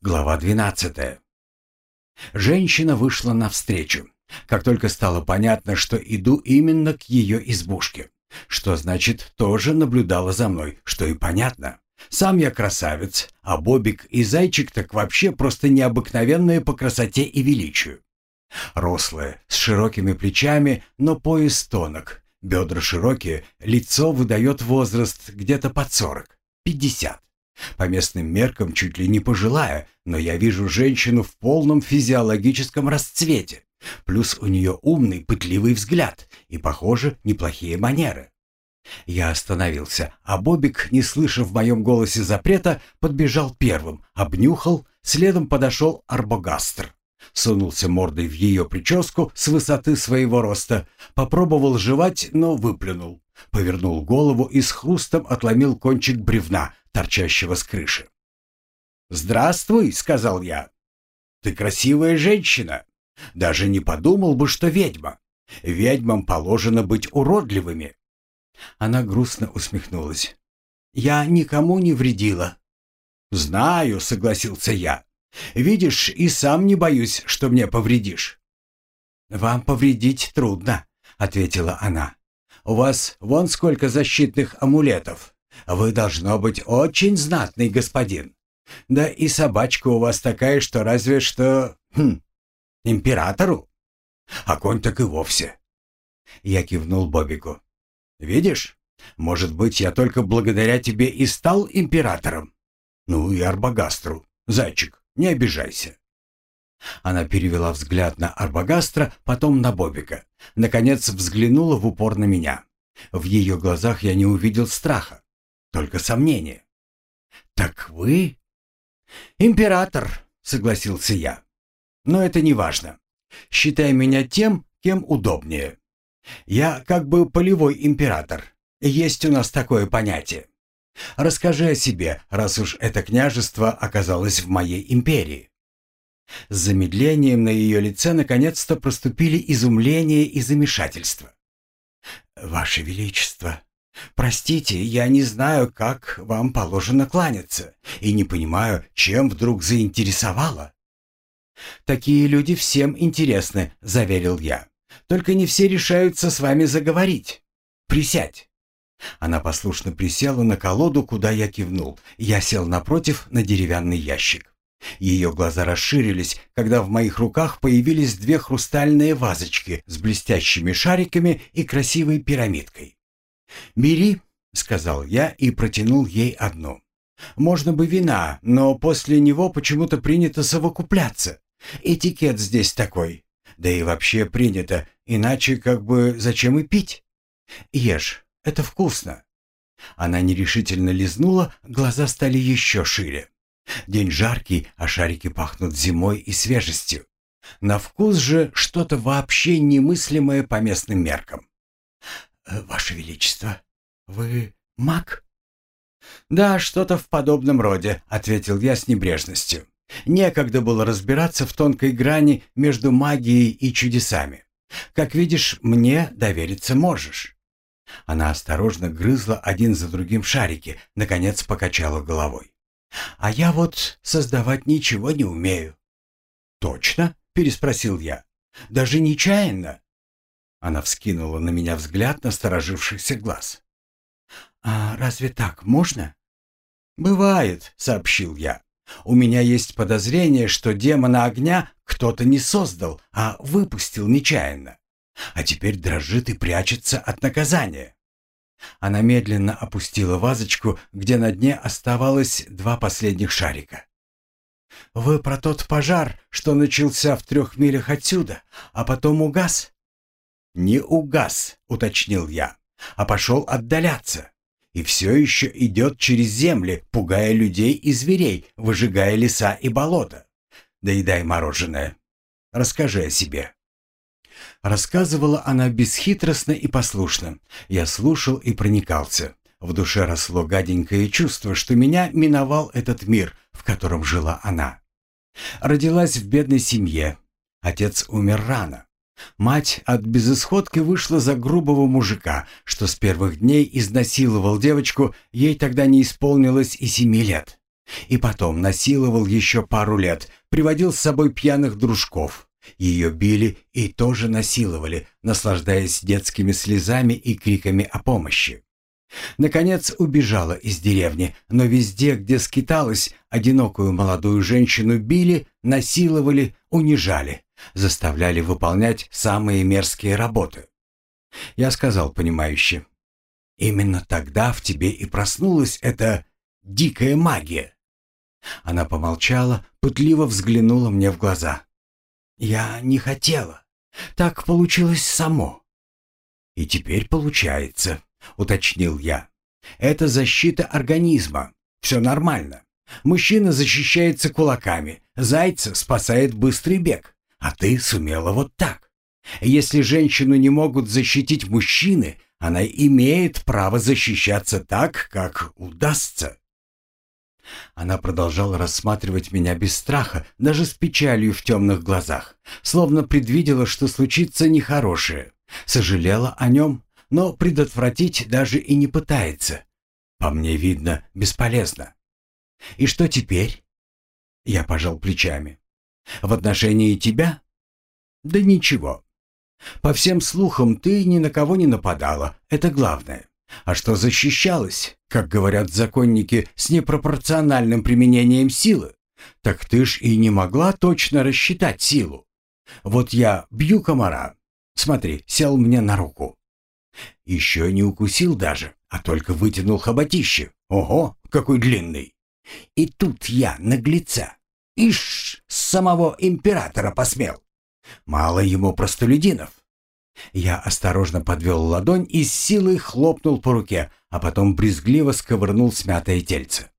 Глава 12. Женщина вышла навстречу, как только стало понятно, что иду именно к ее избушке. Что значит, тоже наблюдала за мной, что и понятно. Сам я красавец, а Бобик и Зайчик так вообще просто необыкновенные по красоте и величию. Рослая, с широкими плечами, но пояс тонок, бедра широкие, лицо выдает возраст где-то под сорок, пятьдесят. По местным меркам чуть ли не пожилая, но я вижу женщину в полном физиологическом расцвете. Плюс у нее умный, пытливый взгляд и, похоже, неплохие манеры. Я остановился, а Бобик, не слыша в моем голосе запрета, подбежал первым, обнюхал, следом подошел Арбогастр. Сунулся мордой в ее прическу с высоты своего роста, попробовал жевать, но выплюнул. Повернул голову и с хрустом отломил кончик бревна, торчащего с крыши. «Здравствуй», — сказал я. «Ты красивая женщина. Даже не подумал бы, что ведьма. Ведьмам положено быть уродливыми». Она грустно усмехнулась. «Я никому не вредила». «Знаю», — согласился я. «Видишь, и сам не боюсь, что мне повредишь». «Вам повредить трудно», — ответила она. «У вас вон сколько защитных амулетов. Вы должно быть очень знатный господин. Да и собачка у вас такая, что разве что... Хм, императору. А конь так и вовсе». Я кивнул Бобику. «Видишь, может быть, я только благодаря тебе и стал императором. Ну и Арбагастру. Зайчик, не обижайся». Она перевела взгляд на Арбагастра, потом на Бобика. Наконец взглянула в упор на меня. В ее глазах я не увидел страха, только сомнение. «Так вы...» «Император», — согласился я. «Но это не важно. Считай меня тем, кем удобнее. Я как бы полевой император. Есть у нас такое понятие. Расскажи о себе, раз уж это княжество оказалось в моей империи». С замедлением на ее лице наконец-то проступили изумление и замешательство. «Ваше Величество, простите, я не знаю, как вам положено кланяться, и не понимаю, чем вдруг заинтересовало». «Такие люди всем интересны», — заверил я. «Только не все решаются с вами заговорить. Присядь». Она послушно присела на колоду, куда я кивнул. Я сел напротив на деревянный ящик. Ее глаза расширились, когда в моих руках появились две хрустальные вазочки с блестящими шариками и красивой пирамидкой. «Бери», — сказал я и протянул ей одну. «Можно бы вина, но после него почему-то принято совокупляться. Этикет здесь такой. Да и вообще принято, иначе как бы зачем и пить? Ешь, это вкусно». Она нерешительно лизнула, глаза стали еще шире. День жаркий, а шарики пахнут зимой и свежестью. На вкус же что-то вообще немыслимое по местным меркам. Э, «Ваше Величество, вы маг?» «Да, что-то в подобном роде», — ответил я с небрежностью. Некогда было разбираться в тонкой грани между магией и чудесами. Как видишь, мне довериться можешь. Она осторожно грызла один за другим шарики, наконец покачала головой. А я вот создавать ничего не умею. Точно? переспросил я. Даже нечаянно. Она вскинула на меня взгляд насторожившихся глаз. «А разве так можно?» «Бывает», — сообщил я. «У меня есть подозрение, что демона огня кто-то не создал, а выпустил нечаянно. А теперь дрожит и прячется от наказания. Она медленно опустила вазочку, где на дне оставалось два последних шарика. «Вы про тот пожар, что начался в трех милях отсюда, а потом угас?» «Не угас», — уточнил я, — «а пошел отдаляться. И все еще идет через земли, пугая людей и зверей, выжигая леса и болота. Доедай мороженое. Расскажи о себе». Рассказывала она бесхитростно и послушно. Я слушал и проникался. В душе росло гаденькое чувство, что меня миновал этот мир, в котором жила она. Родилась в бедной семье. Отец умер рано. Мать от безысходки вышла за грубого мужика, что с первых дней изнасиловал девочку, ей тогда не исполнилось и семи лет. И потом насиловал еще пару лет, приводил с собой пьяных дружков. Ее били и тоже насиловали, наслаждаясь детскими слезами и криками о помощи. Наконец убежала из деревни, но везде, где скиталась, одинокую молодую женщину били, насиловали, унижали, заставляли выполнять самые мерзкие работы. Я сказал понимающе, «Именно тогда в тебе и проснулась эта дикая магия». Она помолчала, пытливо взглянула мне в глаза. «Я не хотела. Так получилось само». «И теперь получается», — уточнил я. «Это защита организма. Все нормально. Мужчина защищается кулаками, зайца спасает быстрый бег, а ты сумела вот так. Если женщину не могут защитить мужчины, она имеет право защищаться так, как удастся». Она продолжала рассматривать меня без страха, даже с печалью в темных глазах, словно предвидела, что случится нехорошее, сожалела о нем, но предотвратить даже и не пытается. По мне видно, бесполезно. И что теперь? Я пожал плечами. В отношении тебя? Да ничего. По всем слухам, ты ни на кого не нападала, это главное. А что защищалась, как говорят законники, с непропорциональным применением силы? Так ты ж и не могла точно рассчитать силу. Вот я бью комара. Смотри, сел мне на руку. Еще не укусил даже, а только вытянул хоботище. Ого, какой длинный. И тут я наглеца. Ишь, самого императора посмел. Мало ему простолюдинов. Я осторожно подвел ладонь и с силой хлопнул по руке, а потом брезгливо сковырнул смятое тельце.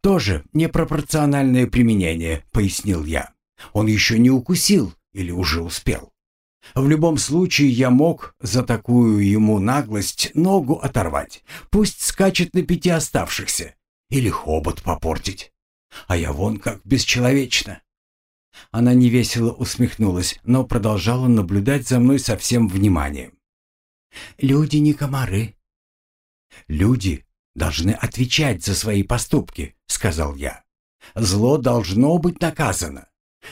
«Тоже непропорциональное применение», — пояснил я. «Он еще не укусил или уже успел?» В любом случае я мог за такую ему наглость ногу оторвать. Пусть скачет на пяти оставшихся. Или хобот попортить. А я вон как бесчеловечно. Она невесело усмехнулась, но продолжала наблюдать за мной со всем вниманием. «Люди не комары». «Люди должны отвечать за свои поступки», — сказал я. «Зло должно быть наказано.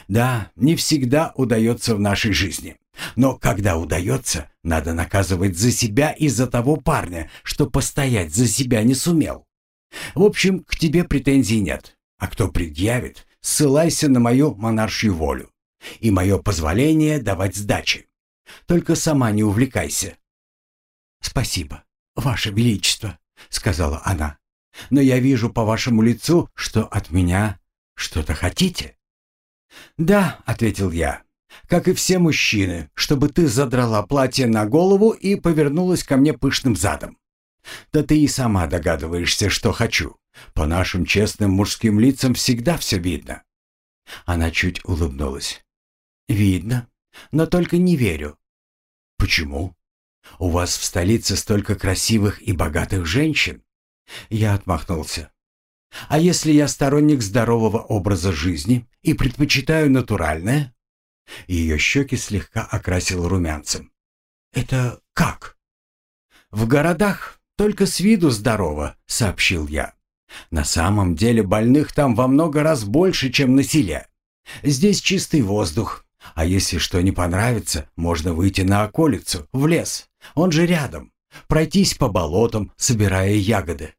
Да, не всегда удается в нашей жизни. Но когда удается, надо наказывать за себя и за того парня, что постоять за себя не сумел. В общем, к тебе претензий нет. А кто предъявит, ссылайся на мою монаршью волю и мое позволение давать сдачи. Только сама не увлекайся». «Спасибо, Ваше Величество», — сказала она. «Но я вижу по вашему лицу, что от меня что-то хотите». «Да», — ответил я, — «как и все мужчины, чтобы ты задрала платье на голову и повернулась ко мне пышным задом. Да ты и сама догадываешься, что хочу. По нашим честным мужским лицам всегда все видно». Она чуть улыбнулась. «Видно, но только не верю». «Почему? У вас в столице столько красивых и богатых женщин?» Я отмахнулся. А если я сторонник здорового образа жизни и предпочитаю натуральное? Ее щеки слегка окрасил румянцем. Это как? В городах только с виду здорово, сообщил я. На самом деле больных там во много раз больше, чем на селе. Здесь чистый воздух, а если что не понравится, можно выйти на околицу, в лес. Он же рядом. Пройтись по болотам, собирая ягоды.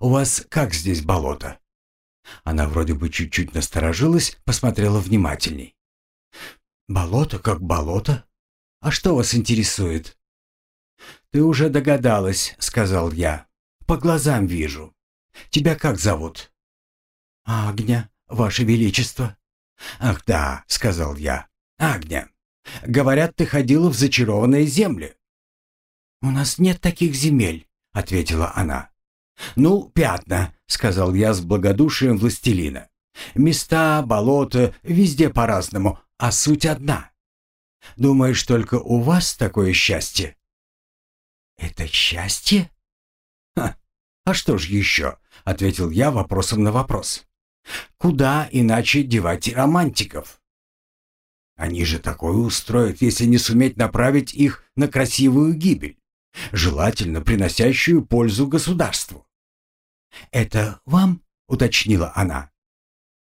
У вас как здесь болото?» Она вроде бы чуть-чуть насторожилась, посмотрела внимательней. «Болото как болото? А что вас интересует?» «Ты уже догадалась», — сказал я. «По глазам вижу. Тебя как зовут?» «Агня, Ваше Величество». «Ах да», — сказал я. «Агня. Говорят, ты ходила в зачарованные земли». «У нас нет таких земель», — ответила она. «Ну, пятна», — сказал я с благодушием властелина. «Места, болота, везде по-разному, а суть одна. Думаешь, только у вас такое счастье?» «Это счастье?» Ха, «А что ж еще?» — ответил я вопросом на вопрос. «Куда иначе девать романтиков?» «Они же такое устроят, если не суметь направить их на красивую гибель, желательно приносящую пользу государству. «Это вам — уточнила она.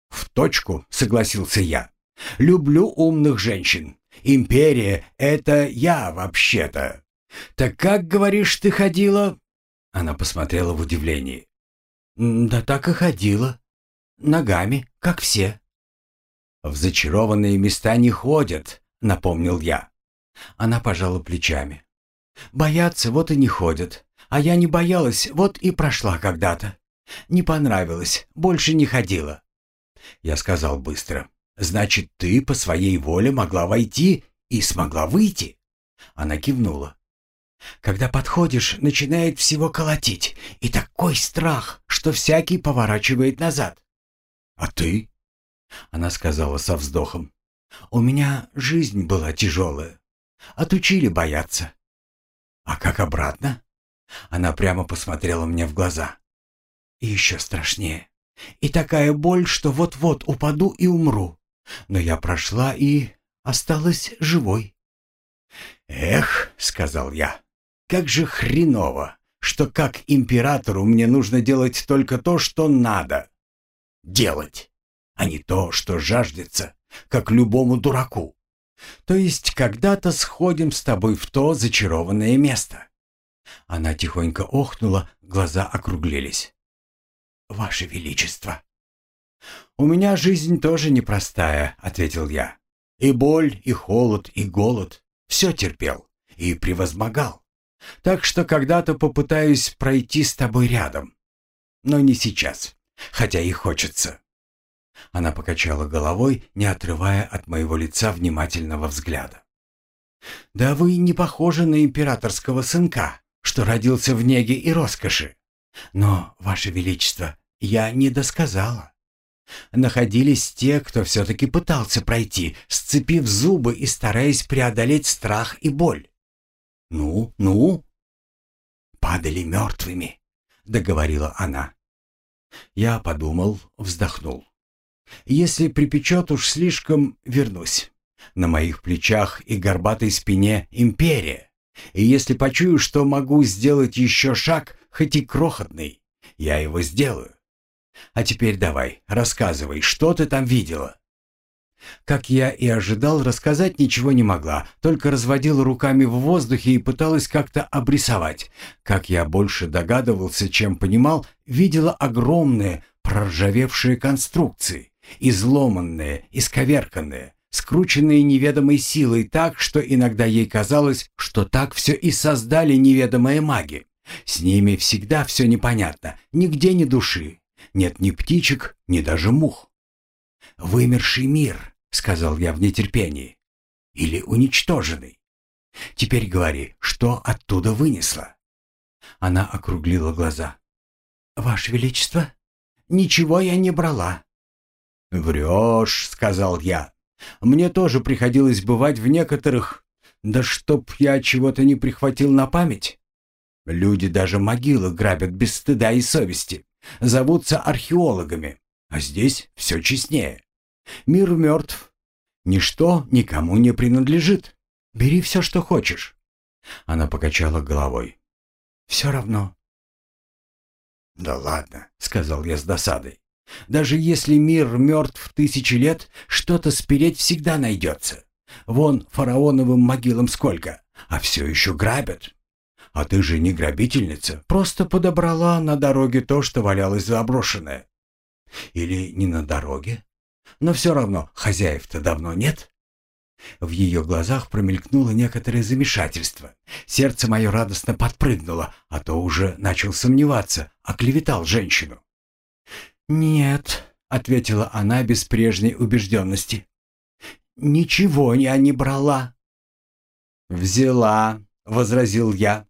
«В точку», — согласился я. «Люблю умных женщин. Империя — это я вообще-то. Так как, говоришь, ты ходила?» Она посмотрела в удивлении. «Да так и ходила. Ногами, как все». «В зачарованные места не ходят», — напомнил я. Она пожала плечами. «Боятся, вот и не ходят. А я не боялась, вот и прошла когда-то. Не понравилось, больше не ходила». Я сказал быстро. «Значит, ты по своей воле могла войти и смогла выйти?» Она кивнула. Когда подходишь, начинает всего колотить, и такой страх, что всякий поворачивает назад. «А ты?» Она сказала со вздохом. «У меня жизнь была тяжелая. Отучили бояться». «А как обратно?» Она прямо посмотрела мне в глаза. «И еще страшнее. И такая боль, что вот-вот упаду и умру. Но я прошла и осталась живой». «Эх», — сказал я, как же хреново, что как императору мне нужно делать только то, что надо делать, а не то, что жаждется, как любому дураку. То есть когда-то сходим с тобой в то зачарованное место. Она тихонько охнула, глаза округлились. «Ваше Величество!» «У меня жизнь тоже непростая», — ответил я. «И боль, и холод, и голод. Все терпел и превозмогал. Так что когда-то попытаюсь пройти с тобой рядом. Но не сейчас, хотя и хочется». Она покачала головой, не отрывая от моего лица внимательного взгляда. «Да вы не похожи на императорского сынка, что родился в неге и роскоши. Но, Ваше Величество, я не досказала. Находились те, кто все-таки пытался пройти, сцепив зубы и стараясь преодолеть страх и боль. «Ну, ну?» «Падали мертвыми», — договорила она. Я подумал, вздохнул. «Если припечет уж слишком, вернусь. На моих плечах и горбатой спине империя. И если почую, что могу сделать еще шаг, хоть и крохотный, я его сделаю. А теперь давай, рассказывай, что ты там видела?» Как я и ожидал, рассказать ничего не могла, только разводила руками в воздухе и пыталась как-то обрисовать. Как я больше догадывался, чем понимал, видела огромные проржавевшие конструкции, изломанные, исковерканные, скрученные неведомой силой так, что иногда ей казалось, что так все и создали неведомые маги. С ними всегда все непонятно, нигде ни души, нет ни птичек, ни даже мух. «Вымерший мир», — сказал я в нетерпении. «Или уничтоженный. Теперь говори, что оттуда вынесла?» Она округлила глаза. «Ваше Величество, ничего я не брала». «Врешь», — сказал я. «Мне тоже приходилось бывать в некоторых... Да чтоб я чего-то не прихватил на память. Люди даже могилы грабят без стыда и совести. Зовутся археологами. А здесь все честнее. Мир мертв. Ничто никому не принадлежит. Бери все, что хочешь. Она покачала головой. Все равно. Да ладно, сказал я с досадой. Даже если мир мертв тысячи лет, что-то спереть всегда найдется. Вон фараоновым могилам сколько, а все еще грабят. А ты же не грабительница, просто подобрала на дороге то, что валялось заброшенное. Или не на дороге? Но все равно хозяев-то давно нет. В ее глазах промелькнуло некоторое замешательство. Сердце мое радостно подпрыгнуло, а то уже начал сомневаться, оклеветал женщину. «Нет», — ответила она без прежней убежденности. «Ничего я не брала». «Взяла», — возразил я.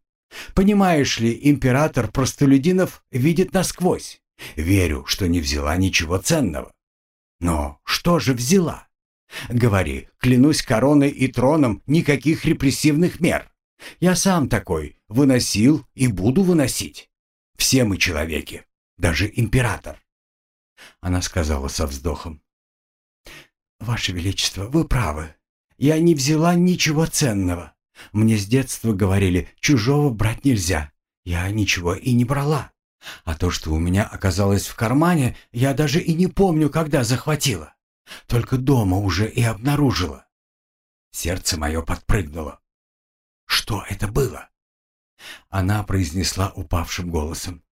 «Понимаешь ли, император простолюдинов видит насквозь. Верю, что не взяла ничего ценного. Но что же взяла? Говори, клянусь короной и троном, никаких репрессивных мер. Я сам такой, выносил и буду выносить. Все мы человеки, даже император. Она сказала со вздохом. «Ваше Величество, вы правы. Я не взяла ничего ценного. Мне с детства говорили, чужого брать нельзя. Я ничего и не брала. А то, что у меня оказалось в кармане, я даже и не помню, когда захватила. Только дома уже и обнаружила. Сердце мое подпрыгнуло. Что это было? Она произнесла упавшим голосом.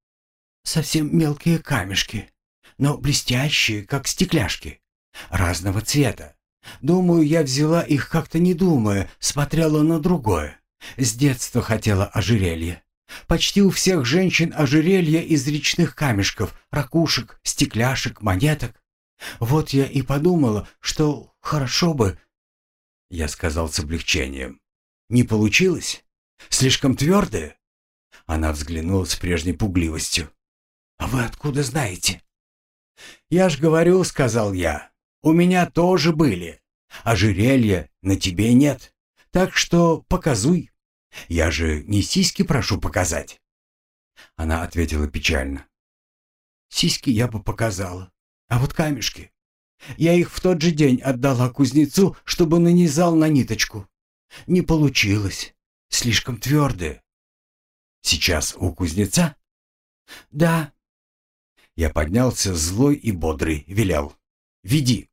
Совсем мелкие камешки, но блестящие, как стекляшки, разного цвета. Думаю, я взяла их как-то не думая, смотрела на другое. С детства хотела ожерелье. Почти у всех женщин ожерелье из речных камешков, ракушек, стекляшек, монеток. Вот я и подумала, что хорошо бы... Я сказал с облегчением. Не получилось? Слишком твердое? Она взглянула с прежней пугливостью. «А вы откуда знаете?» «Я ж говорю», — сказал я, — «у меня тоже были. Ожерелья на тебе нет, так что показуй». Я же не сиськи прошу показать. Она ответила печально. Сиськи я бы показала, а вот камешки. Я их в тот же день отдала кузнецу, чтобы нанизал на ниточку. Не получилось. Слишком твердые. Сейчас у кузнеца? Да. Я поднялся злой и бодрый, велел. Веди.